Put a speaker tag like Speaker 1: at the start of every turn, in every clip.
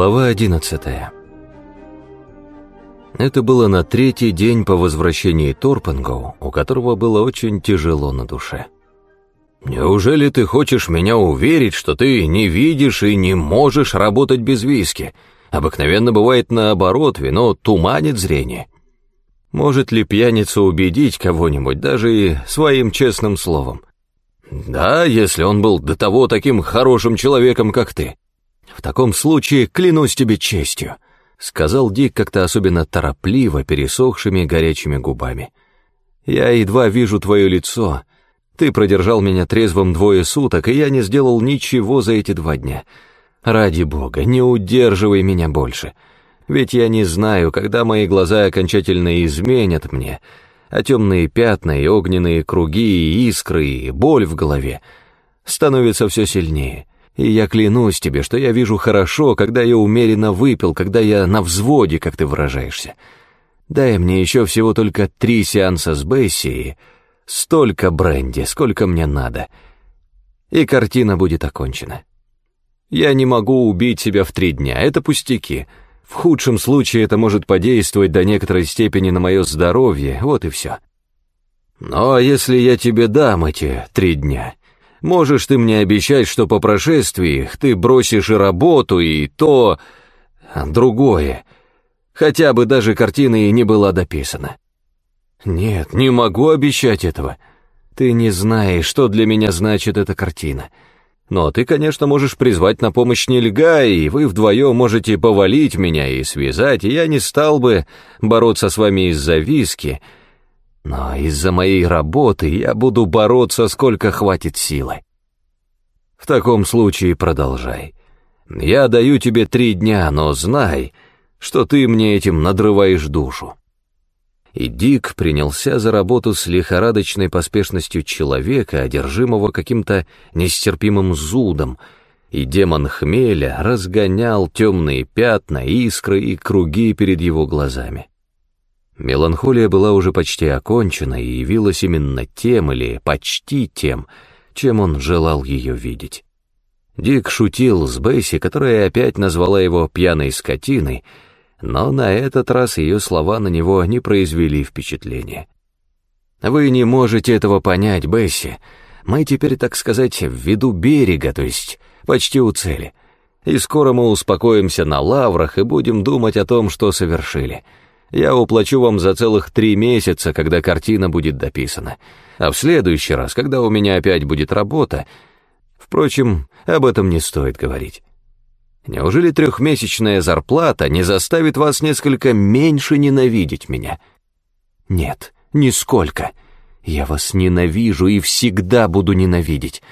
Speaker 1: Глава 11 Это было на третий день по возвращении Торпенгоу, у которого было очень тяжело на душе. «Неужели ты хочешь меня уверить, что ты не видишь и не можешь работать без виски? Обыкновенно бывает наоборот, вино туманит зрение». Может ли пьяница убедить кого-нибудь, даже и своим честным словом? Да, если он был до того таким хорошим человеком, как ты. «В таком случае клянусь тебе честью», — сказал Дик как-то особенно торопливо, пересохшими горячими губами. «Я едва вижу твое лицо. Ты продержал меня трезвым двое суток, и я не сделал ничего за эти два дня. Ради бога, не удерживай меня больше. Ведь я не знаю, когда мои глаза окончательно изменят мне, а темные пятна и огненные круги и искры и боль в голове становятся все сильнее». И я клянусь тебе, что я вижу хорошо, когда я умеренно выпил, когда я на взводе, как ты выражаешься. Дай мне еще всего только три сеанса с Бесси столько бренди, сколько мне надо. И картина будет окончена. Я не могу убить себя в три дня, это пустяки. В худшем случае это может подействовать до некоторой степени на мое здоровье, вот и все. Но если я тебе дам эти три дня, Можешь ты мне обещать, что по прошествии ты бросишь и работу, и то... другое. Хотя бы даже картина и не была дописана. Нет, не могу обещать этого. Ты не знаешь, что для меня значит эта картина. Но ты, конечно, можешь призвать на помощь Нельга, и вы вдвоем можете повалить меня и связать, и я не стал бы бороться с вами из-за виски, — но из-за моей работы я буду бороться, сколько хватит силы. В таком случае продолжай. Я даю тебе три дня, но знай, что ты мне этим надрываешь душу. И Дик принялся за работу с лихорадочной поспешностью человека, одержимого каким-то нестерпимым зудом, и демон хмеля разгонял темные пятна, искры и круги перед его глазами. Меланхолия была уже почти окончена и явилась именно тем или почти тем, чем он желал ее видеть. Дик шутил с Бесси, которая опять назвала его пьяной скотиной, но на этот раз ее слова на него не произвели впечатления. «Вы не можете этого понять, Бесси. Мы теперь, так сказать, в виду берега, то есть почти у цели. И скоро мы успокоимся на лаврах и будем думать о том, что совершили». Я уплачу вам за целых три месяца, когда картина будет дописана. А в следующий раз, когда у меня опять будет работа... Впрочем, об этом не стоит говорить. Неужели трехмесячная зарплата не заставит вас несколько меньше ненавидеть меня? Нет, нисколько. Я вас ненавижу и всегда буду ненавидеть.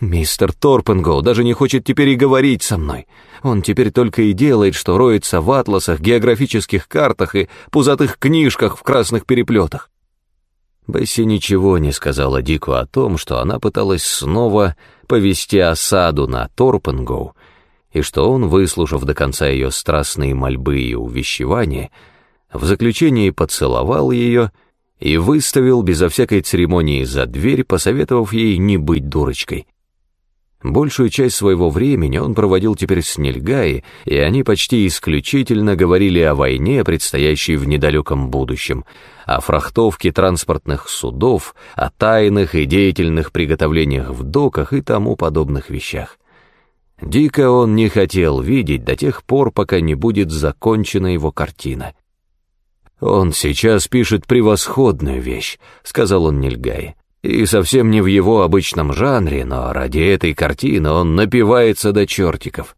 Speaker 1: Мистер Торпенгоу даже не хочет теперь и говорить со мной. Он теперь только и делает, что роется в атласах, географических картах и пузатых книжках в красных переплетах. Бесси ничего не сказала Дику о том, что она пыталась снова повести осаду на Торпенгоу, и что он, выслушав до конца ее страстные мольбы и увещевания, в заключении поцеловал ее и выставил безо всякой церемонии за дверь, посоветовав ей не быть дурочкой. Большую часть своего времени он проводил теперь с Нильгаи, и они почти исключительно говорили о войне, предстоящей в недалеком будущем, о фрахтовке транспортных судов, о тайных и деятельных приготовлениях в доках и тому подобных вещах. Дико он не хотел видеть до тех пор, пока не будет закончена его картина. «Он сейчас пишет превосходную вещь», — сказал он Нильгай. И совсем не в его обычном жанре, но ради этой картины он напивается до чертиков.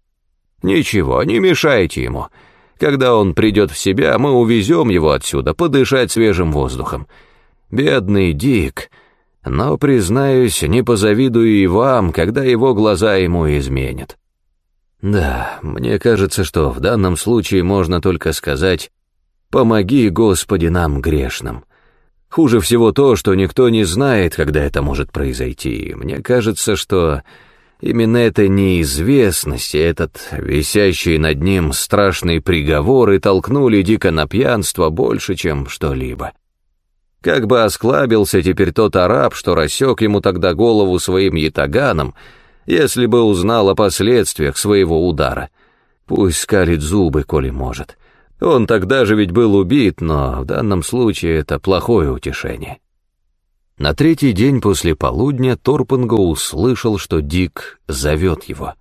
Speaker 1: Ничего, не мешайте ему. Когда он придет в себя, мы увезем его отсюда подышать свежим воздухом. Бедный Дик. Но, признаюсь, не позавидую и вам, когда его глаза ему изменят. Да, мне кажется, что в данном случае можно только сказать «Помоги, Господи, нам грешным». Хуже всего то, что никто не знает, когда это может произойти. Мне кажется, что именно эта неизвестность и этот висящий над ним страшный приговор и толкнули Дика на пьянство больше, чем что-либо. Как бы осклабился теперь тот араб, что рассек ему тогда голову своим ятаганом, если бы узнал о последствиях своего удара. Пусть скалит зубы, коли может. Он тогда же ведь был убит, но в данном случае это плохое утешение. На третий день после полудня Торпенго услышал, что Дик зовет его.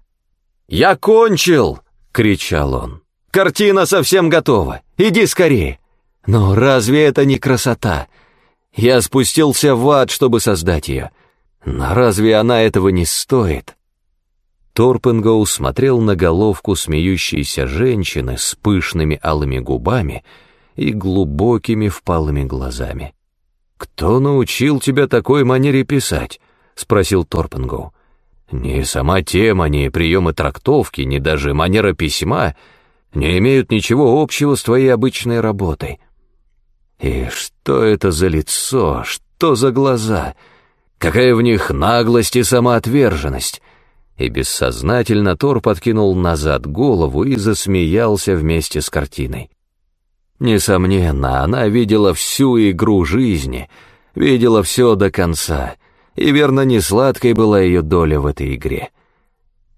Speaker 1: «Я кончил!» — кричал он. «Картина совсем готова! Иди скорее!» «Но разве это не красота? Я спустился в ад, чтобы создать ее. Но разве она этого не стоит?» Торпенгоу смотрел на головку смеющейся женщины с пышными алыми губами и глубокими впалыми глазами. «Кто научил тебя такой манере писать?» — спросил Торпенгоу. «Ни сама тема, ни приемы трактовки, ни даже манера письма не имеют ничего общего с твоей обычной работой. И что это за лицо, что за глаза? Какая в них наглость и самоотверженность!» И бессознательно Тор подкинул назад голову и засмеялся вместе с картиной. Несомненно, она видела всю игру жизни, видела все до конца, и верно, не сладкой была ее доля в этой игре.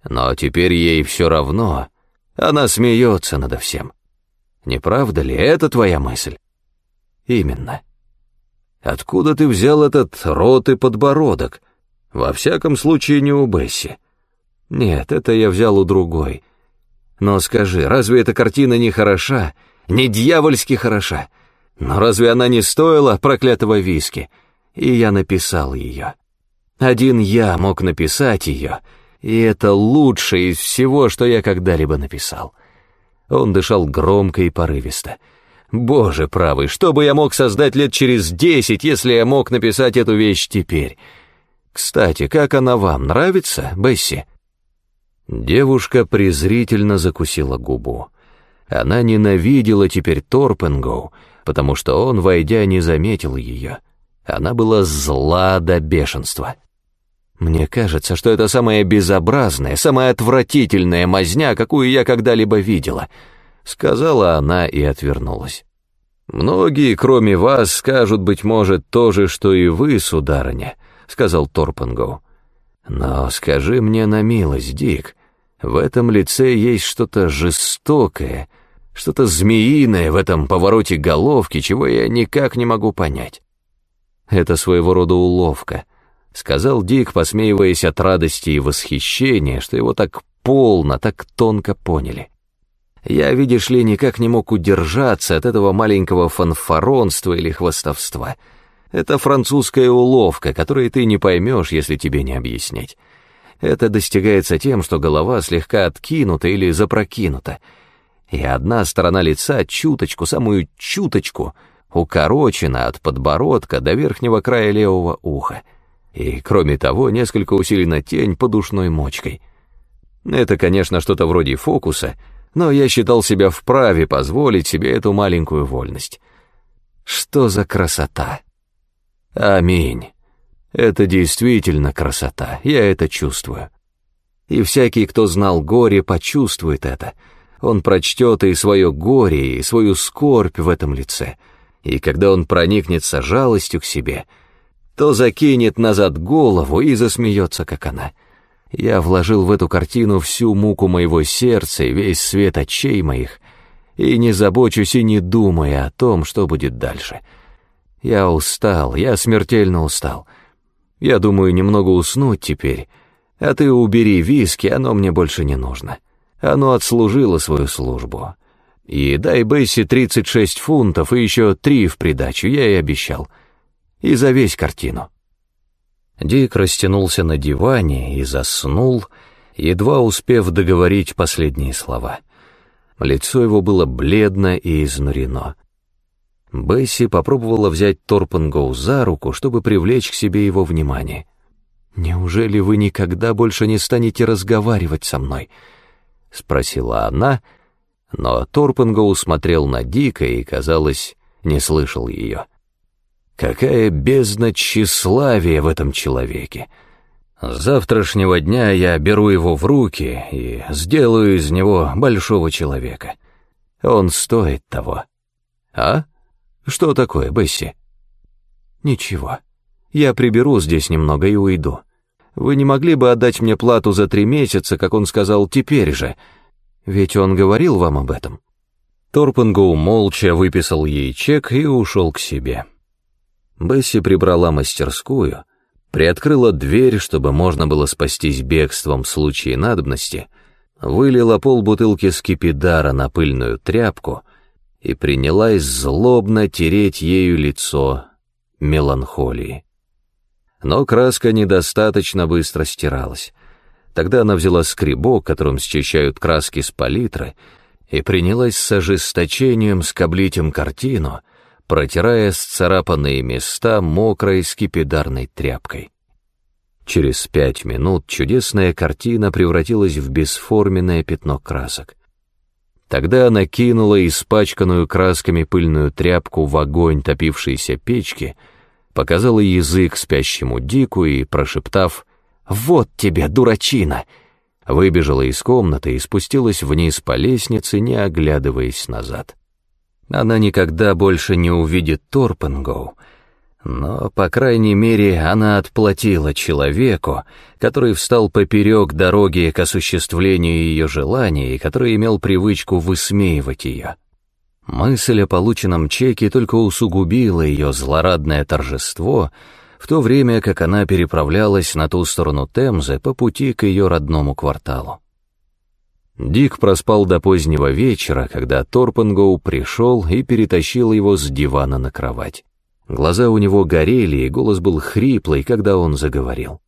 Speaker 1: Но теперь ей все равно, она смеется надо всем. Не правда ли это твоя мысль? Именно. Откуда ты взял этот рот и подбородок? Во всяком случае, не у Бесси. Нет, это я взял у другой. Но скажи, разве эта картина не хороша? Не дьявольски хороша? Но разве она не стоила проклятого виски? И я написал ее. Один я мог написать ее, и это лучшее из всего, что я когда-либо написал. Он дышал громко и порывисто. Боже правый, что бы я мог создать лет через десять, если я мог написать эту вещь теперь? Кстати, как она вам, нравится, Бесси? Девушка презрительно закусила губу. Она ненавидела теперь Торпенгоу, потому что он, войдя, не заметил ее. Она была зла до бешенства. «Мне кажется, что это самая безобразная, самая отвратительная мазня, какую я когда-либо видела», — сказала она и отвернулась. «Многие, кроме вас, скажут, быть может, то же, что и вы, сударыня», — сказал Торпенгоу. «Но скажи мне на милость, Дик, в этом лице есть что-то жестокое, что-то змеиное в этом повороте головки, чего я никак не могу понять. Это своего рода уловка, сказал Дик, посмеиваясь от радости и восхищения, что его так полно, так тонко поняли. Я, видишь ли, никак не мог удержаться от этого маленького фанфаронства или хвостовства. Это французская уловка, которую ты не поймешь, если тебе не объяснять. Это достигается тем, что голова слегка откинута или запрокинута, и одна сторона лица чуточку, самую чуточку, укорочена от подбородка до верхнего края левого уха, и, кроме того, несколько усилена тень подушной мочкой. Это, конечно, что-то вроде фокуса, но я считал себя вправе позволить себе эту маленькую вольность. Что за красота! Аминь. Это действительно красота, я это чувствую. И всякий, кто знал горе, почувствует это. Он прочтет и свое горе, и свою скорбь в этом лице. И когда он проникнется жалостью к себе, то закинет назад голову и засмеется, как она. Я вложил в эту картину всю муку моего сердца и весь свет очей моих, и не забочусь и не думая о том, что будет дальше. Я устал, я смертельно устал. Я думаю немного уснуть теперь, а ты убери виски, оно мне больше не нужно. Оно отслужило свою службу. И дай Бесси 36 фунтов и еще три в придачу, я и обещал. И за весь картину. Дик растянулся на диване и заснул, едва успев договорить последние слова. Лицо его было бледно и изнурено. Бесси попробовала взять Торпенгоу за руку, чтобы привлечь к себе его внимание. «Неужели вы никогда больше не станете разговаривать со мной?» — спросила она, но Торпенгоу смотрел на Дика и, казалось, не слышал ее. «Какая бездна тщеславия в этом человеке!» С завтрашнего дня я беру его в руки и сделаю из него большого человека. Он стоит того. А? «Что такое, Бесси?» «Ничего. Я приберу здесь немного и уйду. Вы не могли бы отдать мне плату за три месяца, как он сказал, теперь же?» Ведь он говорил вам об этом». Торпенгоу молча выписал ей чек и ушел к себе. Бесси прибрала мастерскую, приоткрыла дверь, чтобы можно было спастись бегством в случае надобности, вылила полбутылки скипидара на пыльную тряпку и принялась злобно тереть ею лицо меланхолии. Но краска недостаточно быстро стиралась. Тогда она взяла скребок, которым счищают краски с палитры, и принялась с ожесточением скоблить им картину, протирая сцарапанные места мокрой скипидарной тряпкой. Через пять минут чудесная картина превратилась в бесформенное пятно красок. Тогда она кинула испачканную красками пыльную тряпку в огонь топившейся печки, показала язык спящему Дику и, прошептав «Вот тебе, дурачина!» выбежала из комнаты и спустилась вниз по лестнице, не оглядываясь назад. Она никогда больше не увидит Торпенгоу, но, по крайней мере, она отплатила человеку, который встал поперек дороги к осуществлению ее желаний и который имел привычку высмеивать ее. Мысль о полученном чеке только усугубила ее злорадное торжество, в то время как она переправлялась на ту сторону Темзы по пути к ее родному кварталу. Дик проспал до позднего вечера, когда Торпенгоу пришел и перетащил его с дивана на кровать. Глаза у него горели, и голос был хриплый, когда он заговорил.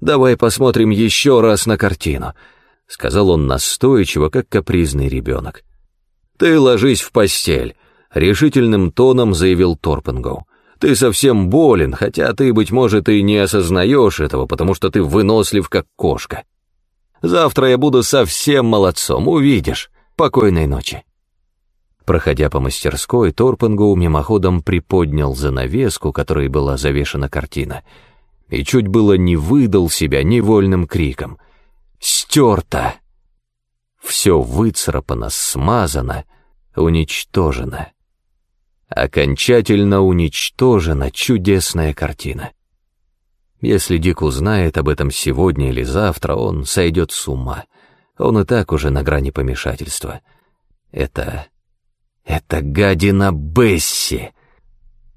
Speaker 1: «Давай посмотрим еще раз на картину», — сказал он настойчиво, как капризный ребенок. «Ты ложись в постель», — решительным тоном заявил Торпенгоу. «Ты совсем болен, хотя ты, быть может, и не осознаешь этого, потому что ты вынослив, как кошка. Завтра я буду совсем молодцом, увидишь. Покойной ночи». Проходя по мастерской, Торпенгоу мимоходом приподнял занавеску, которой была завешена картина, и чуть было не выдал себя невольным криком. «Стерто!» Все выцарапано, смазано, уничтожено. Окончательно уничтожена чудесная картина. Если Дик узнает об этом сегодня или завтра, он сойдет с ума. Он и так уже на грани помешательства. Это это гадина Бесси.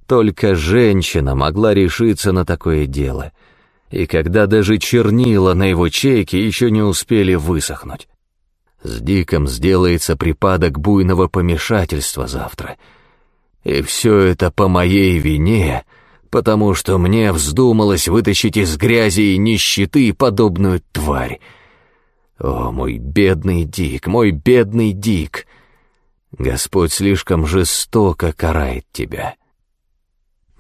Speaker 1: Только женщина могла решиться на такое дело. И когда даже чернила на его чеке еще не успели высохнуть. С Диком сделается припадок буйного помешательства завтра. И все это по моей вине, потому что мне вздумалось вытащить из грязи и нищеты подобную тварь. О, мой бедный Дик, мой бедный Дик! Господь слишком жестоко карает тебя.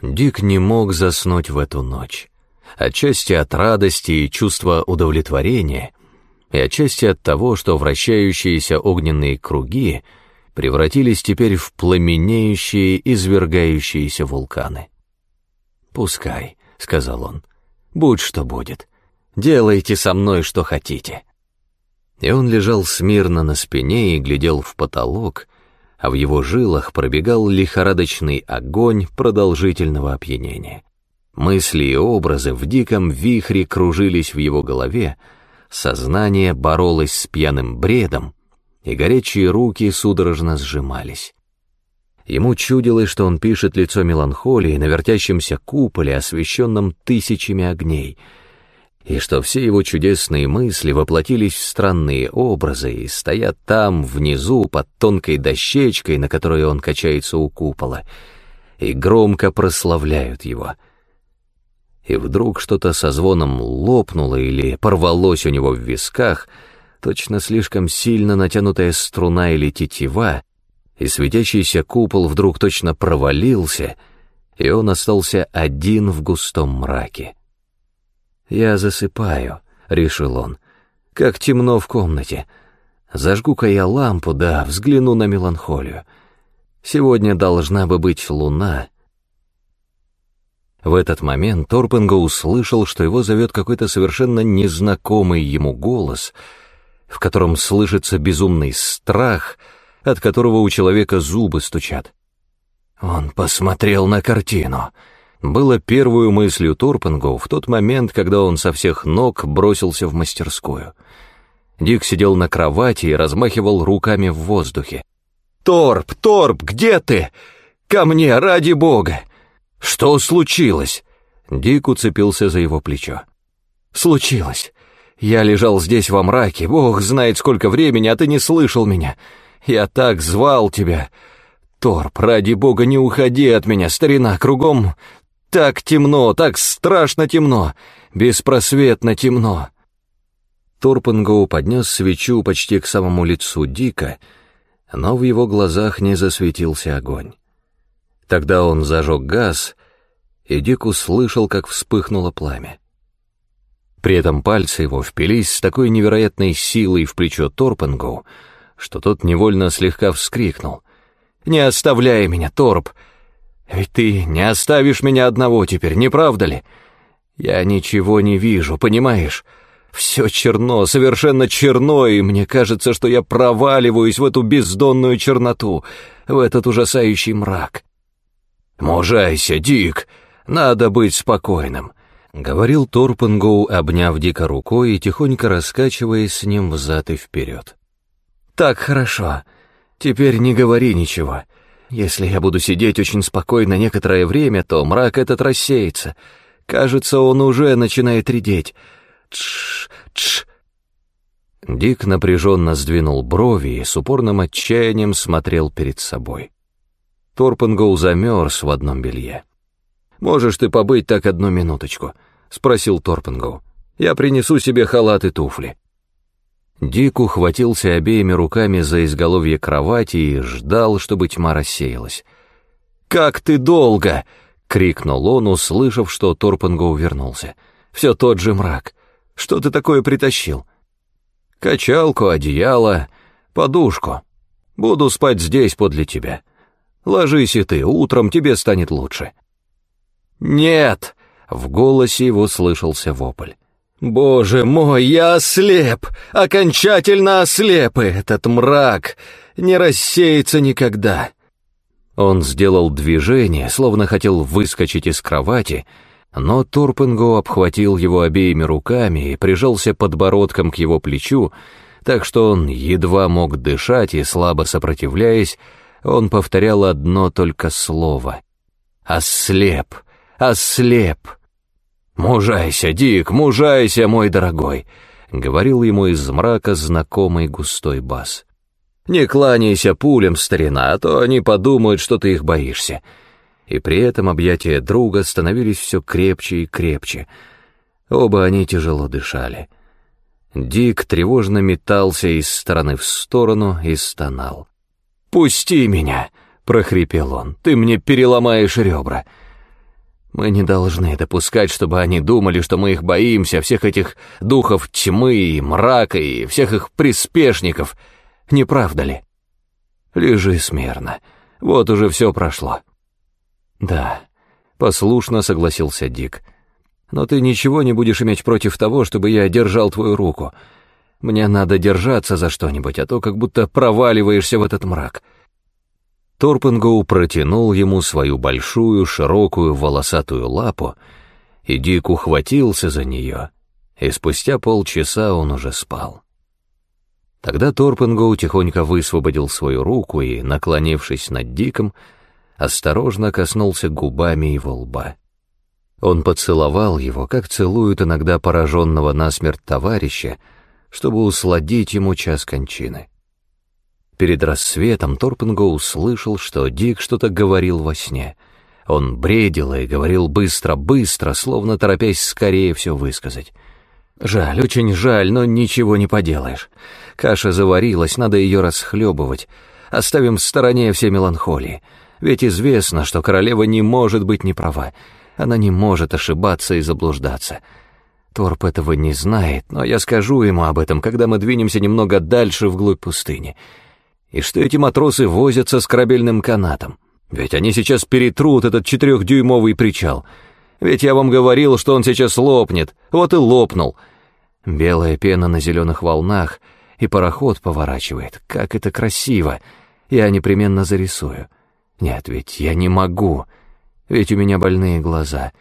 Speaker 1: Дик не мог заснуть в эту ночь. Отчасти от радости и чувства удовлетворения, и отчасти от того, что вращающиеся огненные круги превратились теперь в пламенеющие, извергающиеся вулканы. «Пускай», — сказал он, — «будь что будет. Делайте со мной, что хотите». И он лежал смирно на спине и глядел в потолок, а в его жилах пробегал лихорадочный огонь продолжительного опьянения. Мысли и образы в диком вихре кружились в его голове, сознание боролось с пьяным бредом, и горячие руки судорожно сжимались. Ему чудилось, что он пишет лицо меланхолии на вертящемся куполе, освещенном тысячами огней — и что все его чудесные мысли воплотились в странные образы и стоят там, внизу, под тонкой дощечкой, на которой он качается у купола, и громко прославляют его. И вдруг что-то со звоном лопнуло или порвалось у него в висках, точно слишком сильно натянутая струна или тетива, и светящийся купол вдруг точно провалился, и он остался один в густом мраке. «Я засыпаю», — решил он. «Как темно в комнате. Зажгу-ка я лампу, да взгляну на меланхолию. Сегодня должна бы быть луна». В этот момент Торпенго услышал, что его зовет какой-то совершенно незнакомый ему голос, в котором слышится безумный страх, от которого у человека зубы стучат. Он посмотрел на картину — было первую мыслью Торпенгоу в тот момент, когда он со всех ног бросился в мастерскую. Дик сидел на кровати и размахивал руками в воздухе. «Торп, Торп, где ты? Ко мне, ради бога!» «Что случилось?» Дик уцепился за его плечо. «Случилось. Я лежал здесь во мраке, бог знает сколько времени, а ты не слышал меня. Я так звал тебя. Торп, ради бога, не уходи от меня, старина, кругом так темно, так страшно темно, беспросветно темно». Торпенгоу поднес свечу почти к самому лицу Дика, но в его глазах не засветился огонь. Тогда он зажег газ, и Дик услышал, как вспыхнуло пламя. При этом пальцы его впились с такой невероятной силой в плечо Торпенгоу, что тот невольно слегка вскрикнул. «Не оставляй меня, Торп! Ведь ты не оставишь меня одного теперь, не правда ли? Я ничего не вижу, понимаешь? Все черно, совершенно черно, и мне кажется, что я проваливаюсь в эту бездонную черноту, в этот ужасающий мрак. «Мужайся, Дик, надо быть спокойным», — говорил Торпенгоу, обняв Дика рукой и тихонько раскачиваясь с ним взад и вперед. «Так хорошо. Теперь не говори ничего. Если я буду сидеть очень спокойно некоторое время, то мрак этот рассеется. Кажется, он уже начинает редеть. Тш, тш. Дик напряженно сдвинул брови и с упорным отчаянием смотрел перед собой. Торпенгоу замерз в одном белье. «Можешь ты побыть так одну минуточку?» — спросил Торпенгоу. «Я принесу себе халат и туфли». Дик ухватился обеими руками за изголовье кровати и ждал, чтобы тьма рассеялась. «Как ты долго!» — крикнул он, услышав, что Торпенгоу вернулся. «Все тот же мрак. Что ты такое притащил?» «Качалку, одеяло, подушку. Буду спать здесь подле тебя. Ложись и ты, утром тебе станет лучше». «Нет!» — в голосе его слышался вопль. Боже мой, я ослеп, окончательно ослеп, этот мрак не рассеется никогда. Он сделал движение, словно хотел выскочить из кровати, но Турпенго обхватил его обеими руками и прижался подбородком к его плечу, так что он едва мог дышать и, слабо сопротивляясь, он повторял одно только слово — «Ослеп! Ослеп!» «Мужайся, Дик, мужайся, мой дорогой!» — говорил ему из мрака знакомый густой бас. «Не кланяйся пулям, старина, а то они подумают, что ты их боишься». И при этом объятия друга становились все крепче и крепче. Оба они тяжело дышали. Дик тревожно метался из стороны в сторону и стонал. «Пусти меня!» — прохрипел он. «Ты мне переломаешь ребра!» Мы не должны допускать, чтобы они думали, что мы их боимся, всех этих духов тьмы и мрака и всех их приспешников. Не правда ли? Лежи смирно. Вот уже все прошло. Да, послушно согласился Дик. Но ты ничего не будешь иметь против того, чтобы я держал твою руку. Мне надо держаться за что-нибудь, а то как будто проваливаешься в этот мрак. Торпенгоу протянул ему свою большую, широкую, волосатую лапу, и Дик ухватился за нее, и спустя полчаса он уже спал. Тогда Торпенгоу тихонько высвободил свою руку и, наклонившись над Диком, осторожно коснулся губами его лба. Он поцеловал его, как целуют иногда пораженного насмерть товарища, чтобы усладить ему час кончины. Перед рассветом Торпенго услышал, что Дик что-то говорил во сне. Он бредил и говорил быстро-быстро, словно торопясь скорее все высказать. Жаль, очень жаль, но ничего не поделаешь. Каша заварилась, надо ее расхлебывать. Оставим в стороне все меланхолии. Ведь известно, что королева не может быть неправа. Она не может ошибаться и заблуждаться. Торп этого не знает, но я скажу ему об этом, когда мы двинемся немного дальше вглубь пустыни и что эти матросы возятся с корабельным канатом. Ведь они сейчас перетрут этот четырехдюймовый причал. Ведь я вам говорил, что он сейчас лопнет. Вот и лопнул. Белая пена на зеленых волнах, и пароход поворачивает. Как это красиво. Я непременно зарисую. Нет, ведь я не могу. Ведь у меня больные глаза.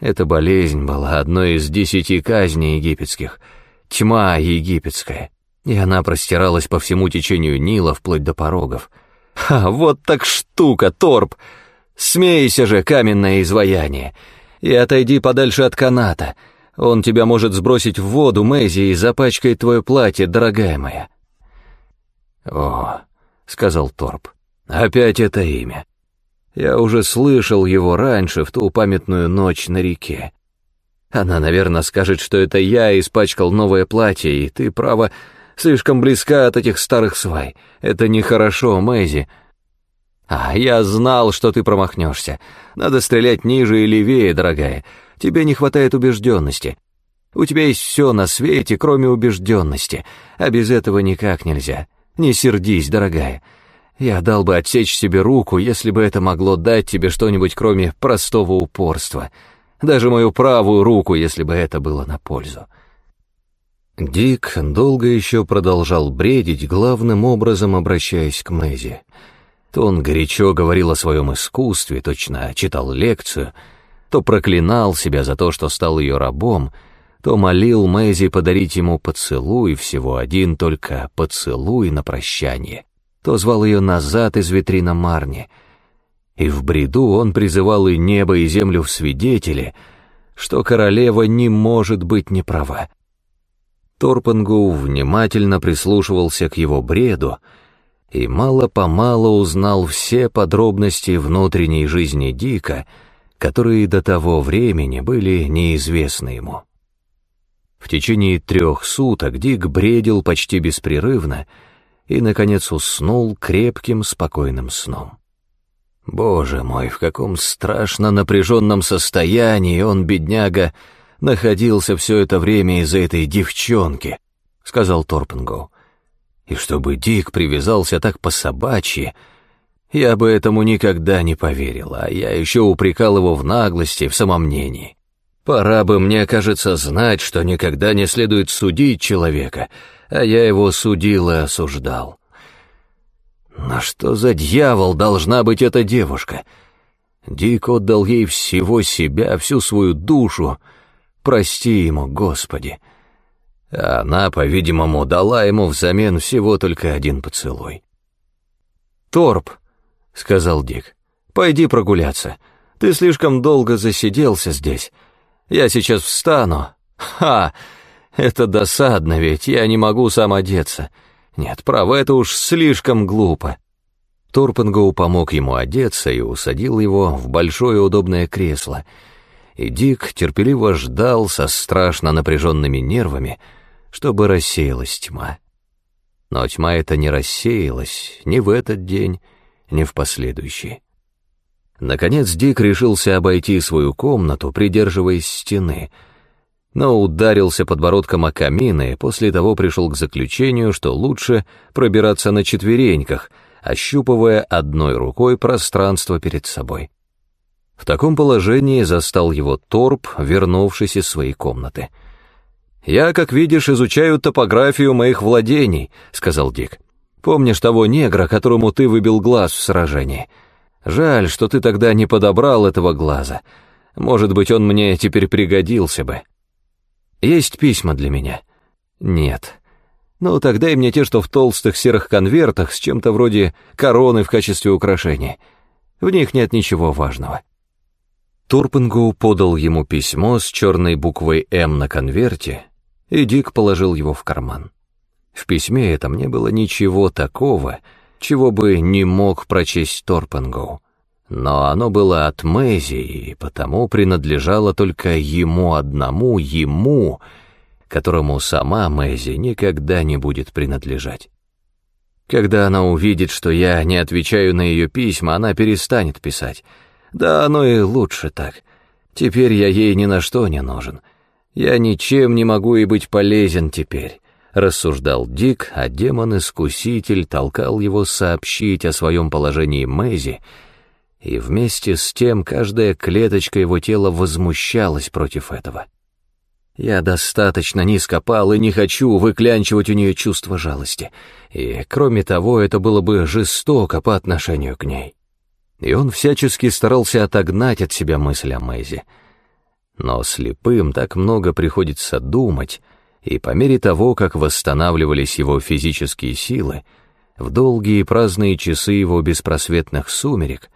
Speaker 1: Эта болезнь была одной из десяти казней египетских. Тьма египетская. И она простиралась по всему течению Нила вплоть до порогов. Ха, вот так штука, торп! Смейся же, каменное изваяние, и отойди подальше от каната. Он тебя может сбросить в воду, Мэйзи, и запачкает твое платье, дорогая моя. О, — сказал Торп, — опять это имя. Я уже слышал его раньше, в ту памятную ночь на реке. Она, наверное, скажет, что это я испачкал новое платье, и ты, право, слишком близка от этих старых свай. Это нехорошо, Мэйзи. А, я знал, что ты промахнешься. Надо стрелять ниже и левее, дорогая. Тебе не хватает убежденности. У тебя есть все на свете, кроме убежденности, а без этого никак нельзя. Не сердись, дорогая. Я дал бы отсечь себе руку, если бы это могло дать тебе что-нибудь, кроме простого упорства. Даже мою правую руку, если бы это было на пользу. Дик долго еще продолжал бредить, главным образом обращаясь к Мэзи. То он горячо говорил о своем искусстве, точно читал лекцию, то проклинал себя за то, что стал ее рабом, то молил Мэйзи подарить ему поцелуй, всего один только поцелуй на прощание, то звал ее назад из витрина Марни. И в бреду он призывал и небо, и землю в свидетели, что королева не может быть неправа. Торпангу внимательно прислушивался к его бреду и мало-помалу узнал все подробности внутренней жизни Дика, которые до того времени были неизвестны ему. В течение трех суток Дик бредил почти беспрерывно и, наконец, уснул крепким, спокойным сном. Боже мой, в каком страшно напряженном состоянии он, бедняга, находился все это время из-за этой девчонки, — сказал Торпенгоу. И чтобы Дик привязался так по-собачьи, я бы этому никогда не поверил, а я еще упрекал его в наглости, в самомнении. Пора бы, мне кажется, знать, что никогда не следует судить человека, а я его судил и осуждал. Но что за дьявол должна быть эта девушка? Дик отдал ей всего себя, всю свою душу. Прости ему, Господи. Она, по-видимому, дала ему взамен всего только один поцелуй. «Торп», — сказал Дик, — «пойди прогуляться. Ты слишком долго засиделся здесь». Я сейчас встану. Ха! Это досадно, ведь я не могу сам одеться. Нет, право, это уж слишком глупо. Торпенгоу помог ему одеться и усадил его в большое удобное кресло. И Дик терпеливо ждал со страшно напряженными нервами, чтобы рассеялась тьма. Но тьма эта не рассеялась ни в этот день, ни в последующий. Наконец Дик решился обойти свою комнату, придерживаясь стены, но ударился подбородком о камин и после того пришел к заключению, что лучше пробираться на четвереньках, ощупывая одной рукой пространство перед собой. В таком положении застал его торп, вернувшись из своей комнаты. «Я, как видишь, изучаю топографию моих владений», — сказал Дик. «Помнишь того негра, которому ты выбил глаз в сражении?» Жаль, что ты тогда не подобрал этого глаза. Может быть, он мне теперь пригодился бы. Есть письма для меня? Нет. Ну, тогда и мне те, что в толстых серых конвертах с чем-то вроде короны в качестве украшения. В них нет ничего важного. Турпенгоу подал ему письмо с черной буквой «М» на конверте, и Дик положил его в карман. В письме этом не было ничего такого, чего бы не мог прочесть Торпенгоу. Но оно было от Мэзи, и потому принадлежало только ему одному, ему, которому сама Мэзи никогда не будет принадлежать. Когда она увидит, что я не отвечаю на ее письма, она перестанет писать. Да оно и лучше так. Теперь я ей ни на что не нужен. Я ничем не могу и быть полезен теперь рассуждал Дик, а демон-искуситель толкал его сообщить о своем положении Мэйзи, и вместе с тем каждая клеточка его тела возмущалась против этого. Я достаточно низко пал и не хочу выклянчивать у нее чувство жалости, и, кроме того, это было бы жестоко по отношению к ней. И он всячески старался отогнать от себя мысль о Мэйзи. Но слепым так много приходится думать — И по мере того, как восстанавливались его физические силы, в долгие праздные часы его беспросветных сумерек,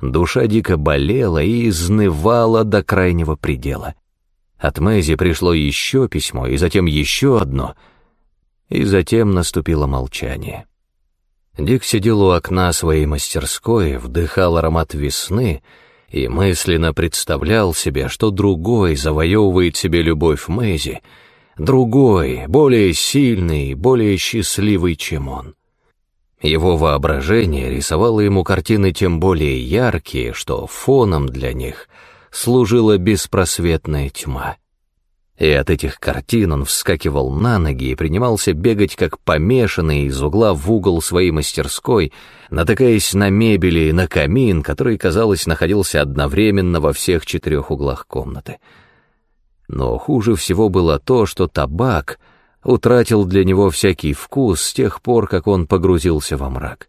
Speaker 1: душа дико болела и изнывала до крайнего предела. От Мэзи пришло еще письмо, и затем еще одно, и затем наступило молчание. Дик сидел у окна своей мастерской, вдыхал аромат весны и мысленно представлял себе, что другой завоевывает себе любовь Мэзи, другой, более сильный, более счастливый, чем он. Его воображение рисовало ему картины тем более яркие, что фоном для них служила беспросветная тьма. И от этих картин он вскакивал на ноги и принимался бегать как помешанный из угла в угол своей мастерской, натыкаясь на мебели и на камин, который, казалось, находился одновременно во всех четырех углах комнаты. Но хуже всего было то, что табак утратил для него всякий вкус с тех пор, как он погрузился во мрак.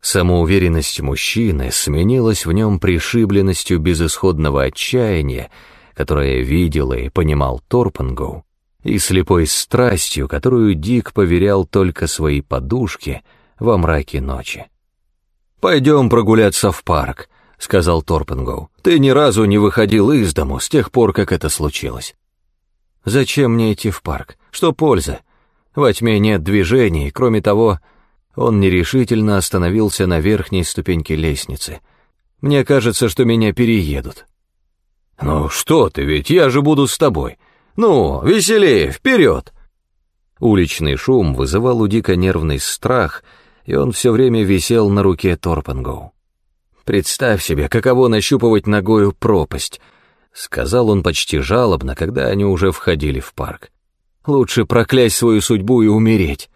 Speaker 1: Самоуверенность мужчины сменилась в нем пришибленностью безысходного отчаяния, которое видел и понимал Торпангоу, и слепой страстью, которую Дик поверял только своей подушке во мраке ночи. «Пойдем прогуляться в парк», — сказал Торпангоу. «Ты ни разу не выходил из дому с тех пор, как это случилось». «Зачем мне идти в парк? Что польза? Во тьме нет движений, кроме того, он нерешительно остановился на верхней ступеньке лестницы. Мне кажется, что меня переедут». «Ну что ты, ведь я же буду с тобой. Ну, веселее, вперед!» Уличный шум вызывал у Дика нервный страх, и он все время висел на руке Торпангоу. «Представь себе, каково нащупывать ногою пропасть», — сказал он почти жалобно, когда они уже входили в парк. «Лучше проклясть свою судьбу и умереть.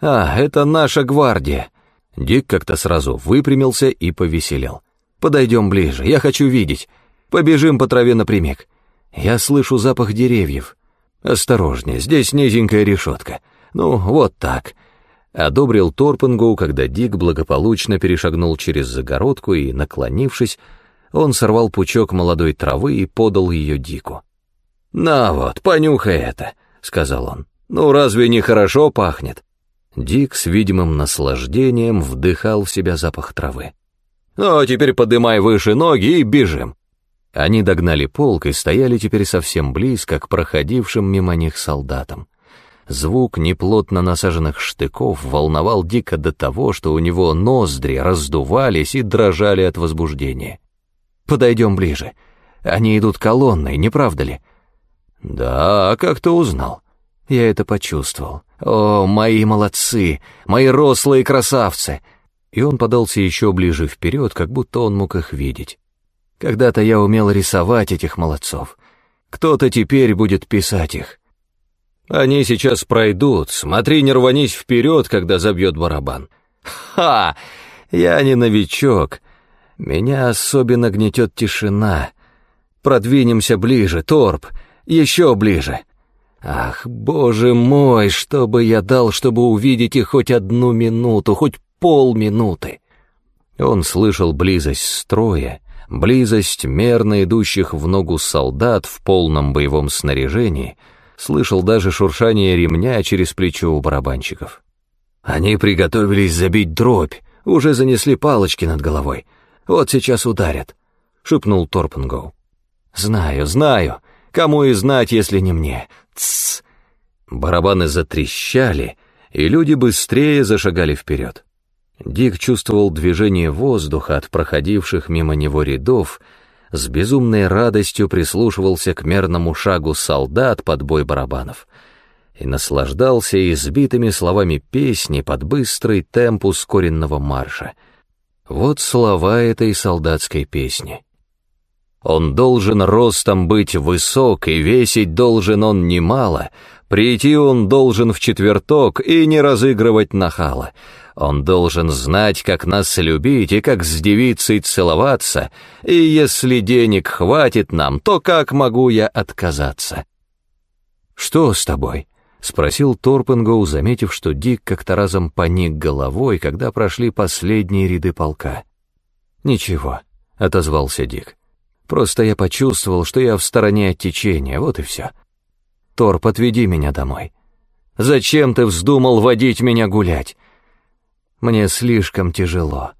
Speaker 1: А, это наша гвардия». Дик как-то сразу выпрямился и повеселел. «Подойдем ближе, я хочу видеть». Побежим по траве напрямик. Я слышу запах деревьев. Осторожнее, здесь низенькая решетка. Ну, вот так. Одобрил Торпенгоу, когда Дик благополучно перешагнул через загородку и, наклонившись, он сорвал пучок молодой травы и подал ее Дику. «На вот, понюхай это», — сказал он. «Ну разве не хорошо пахнет?» Дик с видимым наслаждением вдыхал в себя запах травы. «Ну, а теперь подымай выше ноги и бежим. Они догнали полк и стояли теперь совсем близко к проходившим мимо них солдатам. Звук неплотно насаженных штыков волновал дико до того, что у него ноздри раздувались и дрожали от возбуждения. «Подойдем ближе. Они идут колонной, не правда ли?» «Да, а как ты узнал?» Я это почувствовал. «О, мои молодцы! Мои рослые красавцы!» И он подался еще ближе вперед, как будто он мог их видеть. Когда-то я умел рисовать этих молодцов. Кто-то теперь будет писать их. Они сейчас пройдут, смотри, не рванись вперед, когда забьет барабан. Ха! Я не новичок. Меня особенно гнетет тишина. Продвинемся ближе, Торп, еще ближе. Ах, боже мой, что бы я дал, чтобы увидеть их хоть одну минуту, хоть полминуты. Он слышал близость строя, близость мерно идущих в ногу солдат в полном боевом снаряжении, слышал даже шуршание ремня через плечо у барабанщиков. Они приготовились забить дробь, уже занесли палочки над головой. Вот сейчас ударят, — шепнул Торпенгоу. Знаю, знаю, кому и знать, если не мне. Тссс. Барабаны затрещали, и люди быстрее зашагали вперед. Дик чувствовал движение воздуха от проходивших мимо него рядов, с безумной радостью прислушивался к мерному шагу солдат под бой барабанов и наслаждался избитыми словами песни под быстрый темп ускоренного марша. Вот слова этой солдатской песни. Он должен ростом быть высок, и весить должен он немало, прийти он должен в четверток и не разыгрывать нахала — он должен знать, как нас любить и как с девицей целоваться, и если денег хватит нам, то как могу я отказаться?» «Что с тобой?» — спросил Торпенгоу, заметив, что Дик как-то разом поник головой, когда прошли последние ряды полка. «Ничего», — отозвался Дик. «Просто я почувствовал, что я в стороне от течения, вот и все». Торп, отведи меня домой. Зачем ты вздумал водить меня гулять? Мне слишком тяжело.